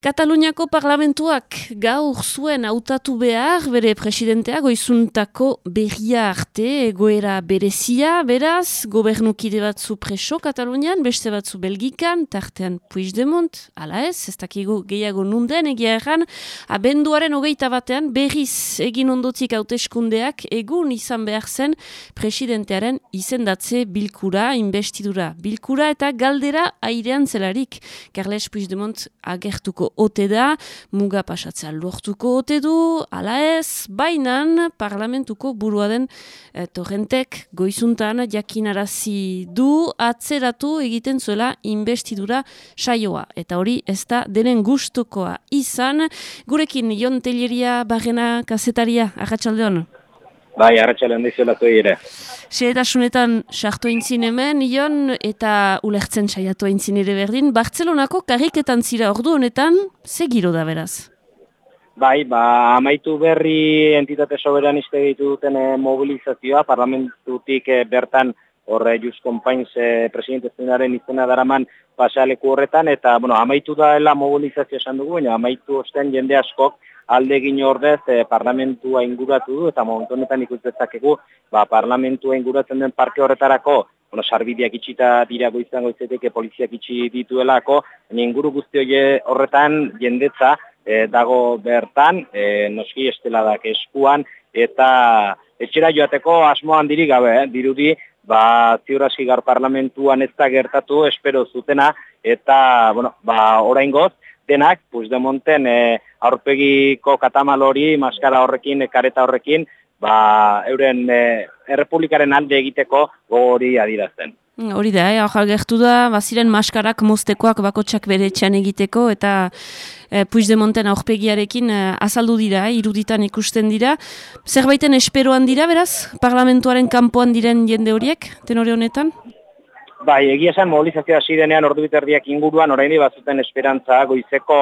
Kataluniako parlamentuak gaur zuen hautatu behar bere presidentea goizuntako berria arte egoera berezia, beraz, gobernukide batzu preso Katalunian, beste batzu Belgikan, tartean Puigdemont, ala ez, ez dakigu gehiago nunden egia erran, abenduaren hogeita batean berriz egin ondotik hauteskundeak egun izan behar zen presidentearen izendatze bilkura, investidura bilkura eta galdera airean zelarik. Carles Puigdemont agertuko ote da, muga pasatzea lortuko ote du, ala ez, bainan parlamentuko burua den e, torrentek goizuntan jakinarazi du atzeratu egiten zuela investidura saioa. Eta hori ez da denen gustukoa izan, gurekin Jon Telleria barrena kazetaria, agatxaldeon? Bai, arratxalean dizela zuei ere. Seetasunetan sartu eintzin hemen, Ion, eta ulertzen saiatu eintzin ere berdin. Bartzelonako karriketan zira ordu honetan, ze giro da beraz? Bai, ba, amaitu berri entitate soberaniste ditu duten eh, mobilizazioa, parlamentutik eh, bertan horre Jus Compains eh, presidente zenaren izena daraman pasaleku horretan, eta bueno, amaitu daela mobilizazio esan dugu, baina amaitu osten jende askok alde egin ordez eh, parlamentua inguratu du, eta momentu honetan ikustezakegu, ba, parlamentua inguratzen den parke horretarako, bueno, sarbideak itxita dira goizan goizeteke poliziak itxi dituelako, inguru guzti horretan jendetza eh, dago bertan, e, noski esteladak eskuan, eta etxera joateko asmoan diri gabe, eh, dirudi, ba, ziurazki gar parlamentuan ez da gertatu, espero zutena, eta, bueno, ba, orain goz, denak, Puigdemonten e, aurpegiko katamal hori, maskara horrekin, kareta horrekin, ba, euren e, errepublikaren alde egiteko hori adirazten. Mm, hori da, eh? gertu da, baziren maskarak moztekoak bakotsak bere etxean egiteko, eta e, Puigdemonten aurpegiarekin e, azaldu dira, eh? iruditan ikusten dira. Zerbaiten esperoan dira, beraz, parlamentuaren kanpoan diren jende horiek, tenore honetan? Bai, egia esan mobilizazioa hasi denean ordu biterdiak inguruan oraini bazuten esperantza goizeko,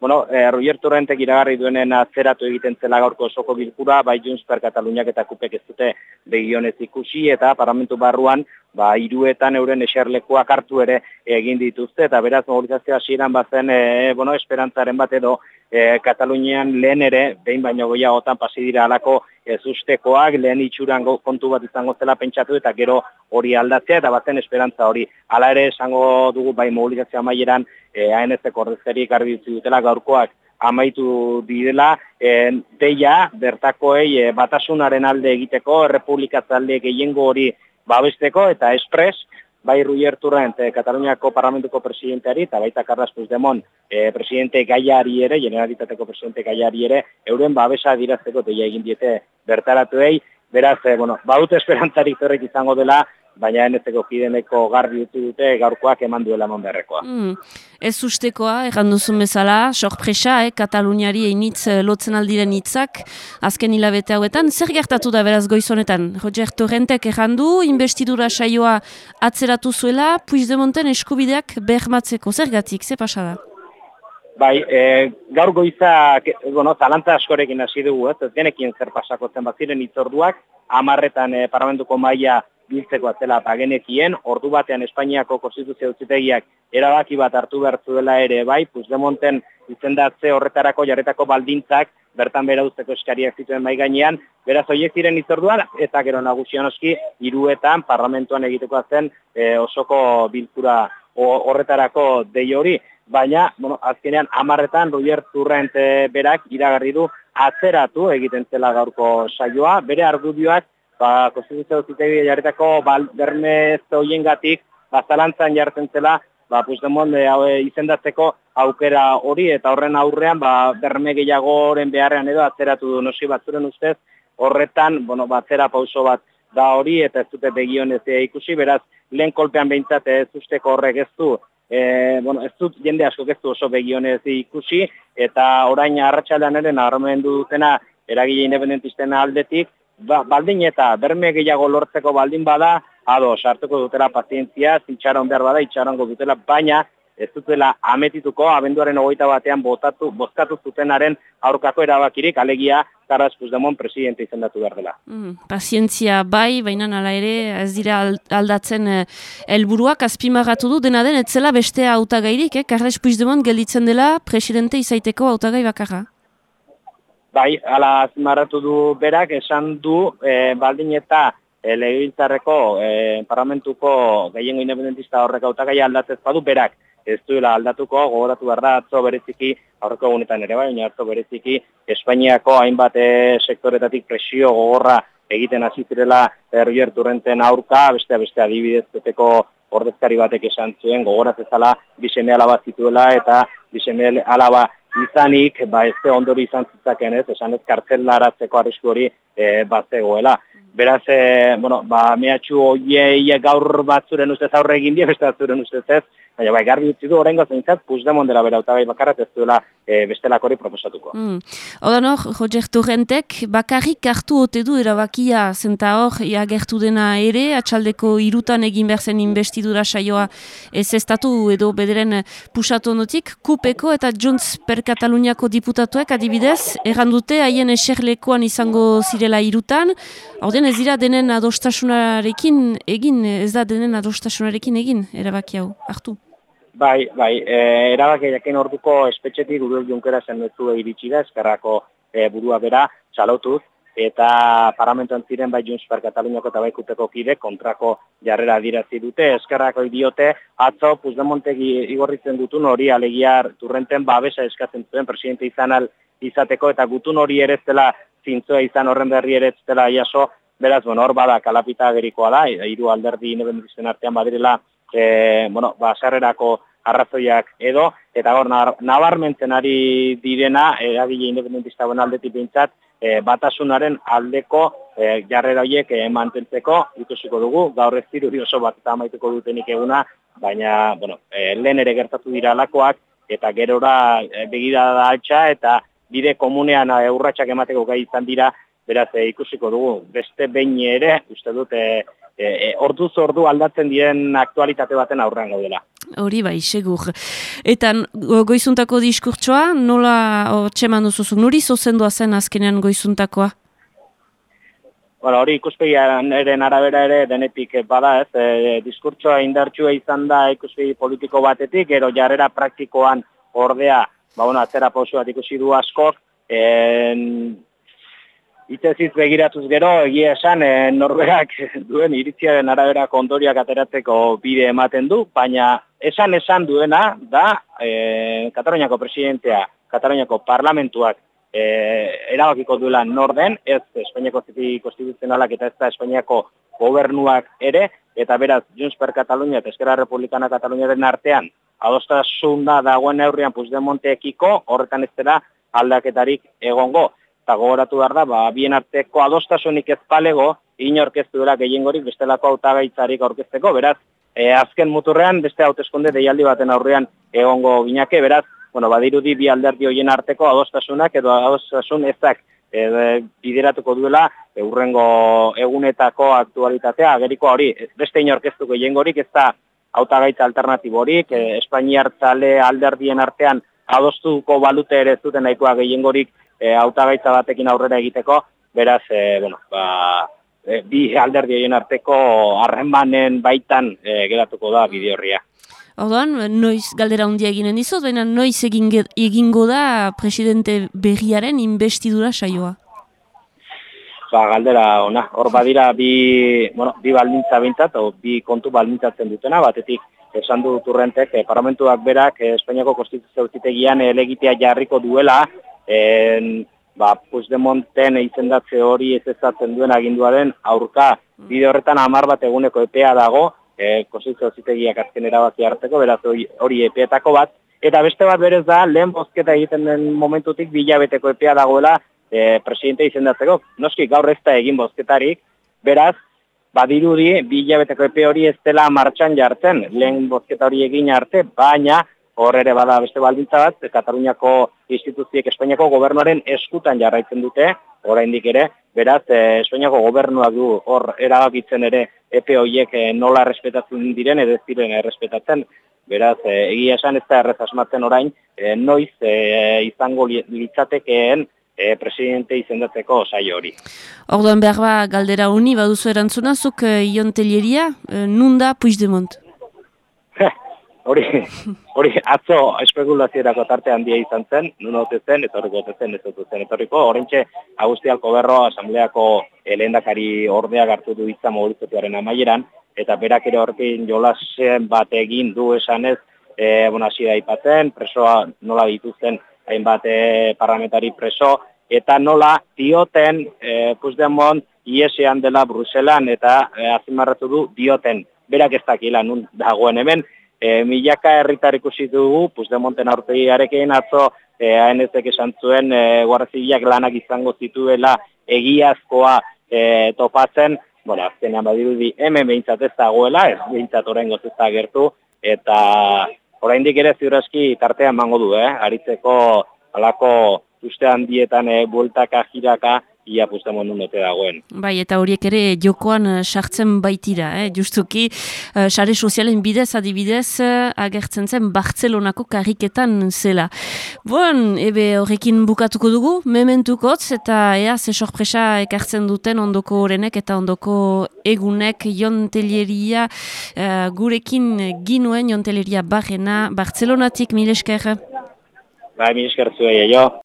bueno, eh, Roger Torrentek iragarri duenen atzeratu egiten zela gaurko osoko bilkura, bai Junts per Kataluniak eta Kupek ez dute begionez ikusi eta parlamentu barruan ba, iruetan euren eserlekuak hartu ere egin dituzte, eta beraz mobilizazioa hasieran bazen, e, bueno, esperantzaren bat edo, e, Katalunian lehen ere, behin baino goiagotan pasi dira alako ez ustekoak, lehen itxuran kontu bat izango zela pentsatu, eta gero hori aldatzea, eta bazen esperantza hori. Hala ere, esango dugu, bai mobilizazioa maieran, e, ANZ-eko garbi dutzi dutela gaurkoak, amaitu direla, e, deia, bertakoei e, batasunaren alde egiteko, errepublikatzalde gehiengo hori babesteko eta espres, bai Ruier Turrent, eh, Kataluniako Parlamentuko presidenteari, eta baita Carles Puigdemont, eh, presidente gaiari ere, generalitateko presidente gaiari ere, euren babesa dirazteko teia egin diete bertaratuei, beraz, eh, bueno, baute esperantzarik zerrek izango dela, baina eneteko kideneko garbi utzi dute gaurkoak eman duela eman beharrekoa. Mm. Ez ustekoa, egan duzun bezala, sorpresa, eh, Kataluniari einitz eh, lotzen aldiren hitzak azken hilabete hauetan. Zer gertatu da beraz goizonetan? Roger Torrentek egan du, investidura saioa atzeratu zuela, Puigdemonten eskubideak behmatzeko. Zer gatik, ze pasada? Bai, e, gaur goiza, bueno, zalantza askorekin hasi dugu, ez, ez genekin zer pasako zen baziren itzorduak, amarretan e, parlamentuko maila biltzeko atzela bagenekien, ordu batean Espainiako konstituzio utzitegiak erabaki bat hartu behar zuela ere bai, Puigdemonten izendatze horretarako jarretako baldintzak bertan bera usteko eskariak zituen mai gainean, beraz hoiek ziren itzorduan, eta gero nagusian oski, iruetan parlamentuan egiteko zen e, osoko bilkura horretarako dei hori, baina, bueno, azkenean, amarretan, Roger Turrent berak iragarri du atzeratu egiten zela gaurko saioa, bere argudioak ba, konstituzio zitegi jarretako berme zoien gatik, ba, zalantzan jartzen zela, ba, Puigdemont e, izendatzeko aukera hori, eta horren aurrean, ba, berme gehiago horren beharrean edo, atzeratu du nosi batzuren ustez, horretan, bueno, ba, pauso bat da hori, eta ez dute begionez ikusi, beraz, lehen kolpean behintzat ez usteko horrek ez du, e, bueno, ez dut jende asko ez du oso begionez ikusi, eta orain arratsaldean ere nabarmendu dutena eragile independentisten aldetik, ba, baldin eta berme gehiago lortzeko baldin bada, ado, sartuko dutela pazientzia, zitxaron behar bada, itxarongo dutela, baina ez dutela ametituko, abenduaren ogoita batean botatu, bozkatu zutenaren aurkako erabakirik, alegia Carles Puigdemont presidente izendatu behar dela. Mm, pazientzia bai, baina nala ere, ez dira aldatzen eh, helburuak azpimagatu du, dena den, etzela beste autagairik, eh? Carles Puigdemont gelditzen dela presidente izaiteko autagai bakarra. Bai, ala azpimarratu du berak, esan du, eh, baldin eta e, legebiltzarreko e, parlamentuko gehiengo independentista horrek autagai aldatzez badu berak ez duela aldatuko, gogoratu behar da, atzo bereziki, aurreko egunetan ere bai, atzo bereziki, Espainiako hainbat e, sektoretatik presio gogorra egiten hasi zirela Herrier Turrenten aurka, beste beste adibidez beteko ordezkari batek esan zuen, gogoratzezala biseme alaba zituela eta biseme alaba izanik, ba ez ondori izan zitzaken ez, esan ez kartzen laratzeko arrisku hori e, bat zegoela. Beraz, e, bueno, ba, mehatxu oie gaur batzuren ustez aurre egin die, beste batzuren ustez ez, baina bai, garbi utzi du oraingo zeintzat Puigdemont dela bera utagai bakarra ez duela e, bestelako hori proposatuko. Mm. Oda nor, Roger Torrentek, bakarrik hartu ote du erabakia zenta hor, ia gertu dena ere, atxaldeko irutan egin berzen investidura saioa ez estatu edo bederen pusatu notik, kupeko eta Jones per Kataluniako diputatuek adibidez, errandute haien eserlekoan izango zirela irutan, Horden ez dira denen adostasunarekin egin, ez da denen adostasunarekin egin, erabaki hau, hartu? Bai, bai, e, erabaki jakin orduko espetxetik Uriol Junkera zen duzu iritsi da, eskarrako e, burua bera, txalotuz, eta parlamentuan ziren bai Junts per Kataluniako eta bai kuteko kide kontrako jarrera dirazi dute, eskarrako idiote, atzo Puzdemontegi igorritzen dutun hori alegiar turrenten babesa eskatzen zuen presidente izan al izateko, eta gutun hori ere zela zintzoa izan horren berri ere zela jaso, beraz, bueno, hor bada kalapita gerikoa da, hiru alderdi independentisten artean badirela, e, bueno, ba, arrazoiak edo, eta hor nabarmentzen ari direna, eragile independentista bon aldetik bintzat, e, batasunaren aldeko e, jarrera horiek e, mantentzeko, ikusiko dugu, gaur ez diruri oso bat eta amaituko dutenik eguna, baina, bueno, e, lehen ere gertatu dira alakoak, eta gerora e, begira da altxa, eta bide komunean eurratxak emateko gai izan dira, beraz e, ikusiko dugu, beste behin ere, uste dute, e, e, ordu aldatzen diren aktualitate baten aurrean gaudela. Hori bai, segur. Eta goizuntako diskurtsoa, nola txeman duzuzuk, nuri zozendua zen azkenean goizuntakoa? Bueno, hori ikuspegiaren eren arabera ere denetik bada ez, e, diskurtsoa indartsua izan da ikuspegi politiko batetik, ero jarrera praktikoan ordea, ba, bueno, atzera pausuat ikusi du askok, en, Itzeziz begiratuz gero, egia esan, e, norberak duen iritziaren arabera kondoriak ateratzeko bide ematen du, baina esan esan duena da e, Kataloniako presidentea, Kataloniako parlamentuak e, erabakiko duela norden, ez Espainiako ziti konstituzionalak eta ez da Espainiako gobernuak ere, eta beraz, Junts per Katalunia eta Eskerra Republikana Kataluniaren artean, adostasuna dagoen neurrian Puigdemonteekiko, horretan ez dela aldaketarik egongo. Eta gogoratu behar da, ba, bien arteko adostasunik ez palego, inorkeztu dela gehiengorik bestelako autagaitzarik aurkezteko, beraz, e, azken muturrean beste hauteskunde deialdi baten aurrean egongo ginake, beraz, bueno, badirudi bi alderdi hoien arteko adostasunak edo adostasun ezak e, bideratuko duela eurrengo egunetako aktualitatea, ageriko hori, beste inorkeztu gehiengorik ez da hautagaitza alternatiborik, e, Espainiar txale alderdien artean adostuko balute ere zuten nahikoa gehiengorik e, autagaitza batekin aurrera egiteko, beraz, e, bueno, ba, e, bi alderdi egin arteko harremanen baitan e, geratuko da bide horria. Orduan, noiz galdera handia eginen dizot, baina noiz egingo da presidente berriaren investidura saioa? Ba, galdera, ona, hor badira bi, bueno, bi baldintza bintzat, o bi kontu baldintzatzen dutena, batetik esan du turrentek, eh, parlamentuak berak eh, Espainiako konstituzio zitegian elegitea jarriko duela, en, ba, Puigdemonten izendatze hori ez ezatzen duen aginduaren aurka. Bide horretan hamar bat eguneko epea dago, e, konstituzio zitegiak azken erabaki harteko, beraz hori epeetako bat, eta beste bat berez da, lehen bozketa egiten den momentutik bilabeteko epea dagoela e, presidente izendatzeko. Noski gaur ez da egin bozketarik, beraz, badirudi bilabeteko epe hori ez dela martxan jartzen, lehen bozketa hori egin arte, baina hor ere bada beste baldintza bat, Kataluniako instituziek Espainiako gobernuaren eskutan jarraitzen dute, oraindik ere, beraz, eh, Espainiako gobernuak du hor erabakitzen ere EPE horiek eh, nola errespetatzen diren edo ez diren errespetatzen. Beraz, egia esan ez da errez asmatzen orain, noiz izango litzatekeen e, presidente izendatzeko saio hori. Orduan behar ba, galdera honi, baduzu erantzunazuk uh, Ion Telleria, uh, nunda Puigdemont? Hori, hori atzo espekulazioerako tarte handia izan zen, nun hote zen, etorriko hote zen, ez zen, etorriko, horrentxe, Agustialko berro, asambleako elendakari ordea hartu du izan mobilizatuaren amaieran, eta berak ere horrekin jolasen bat egin du esanez, e, bona, ipatzen, presoa nola dituzten hainbat e, parlamentari preso, eta nola dioten e, Puigdemont iesean dela Bruselan eta e, azimarratu du dioten. Berak ez dakila nun dagoen hemen. E, milaka herritar ikusi dugu Puigdemonten aurtegiarekin atzo e, ANZek esan zuen e, guarrazibiak lanak izango zituela egiazkoa e, topatzen. Bueno, azkenean badirudi hemen behintzat ez dagoela, ez behintzat orengo ez da gertu, eta oraindik ere ziurazki tartean mango du, eh? aritzeko alako uste handietan e, bueltaka jiraka ia pustemon nunote dagoen. Bai, eta horiek ere jokoan uh, sartzen baitira, eh? justuki, uh, sare sozialen bidez, adibidez, uh, agertzen zen Bartzelonako kariketan zela. Bon, ebe horrekin bukatuko dugu, mementukotz, eta ea, ze sorpresa ekartzen duten ondoko horrenek eta ondoko egunek jontelieria uh, gurekin ginuen jontelieria barrena Bartzelonatik, mil esker? Bai, mi esker zuei, jo.